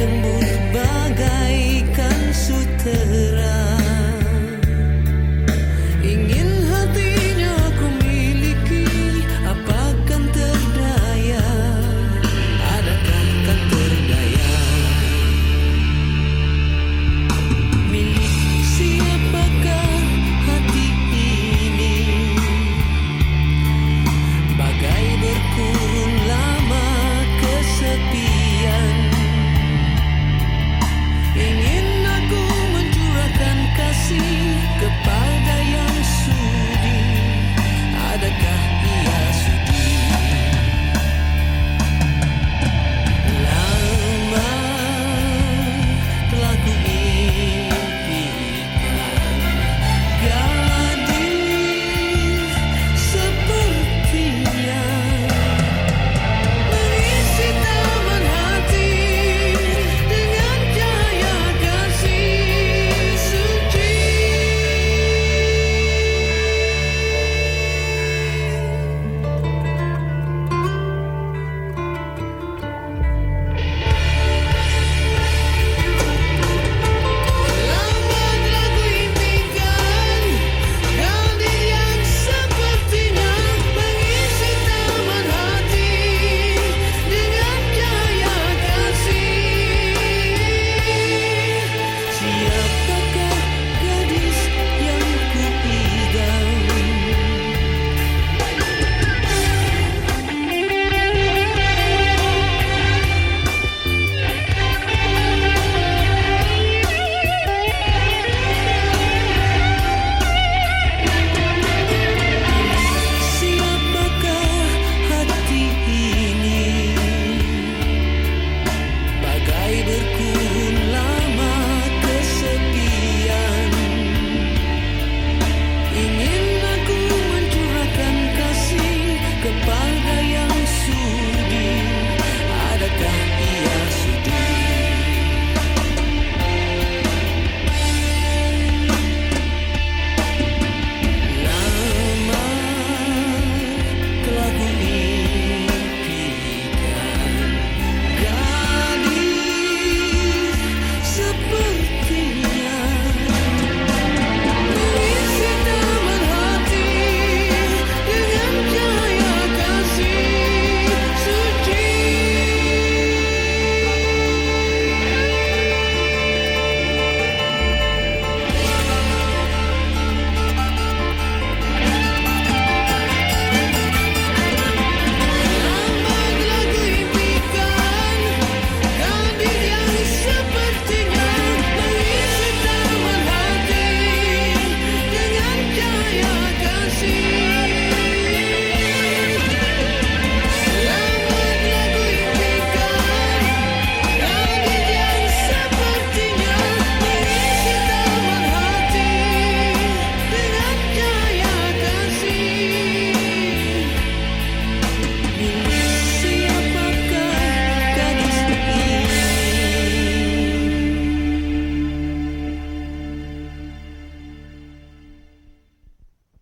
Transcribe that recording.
menyembuhkan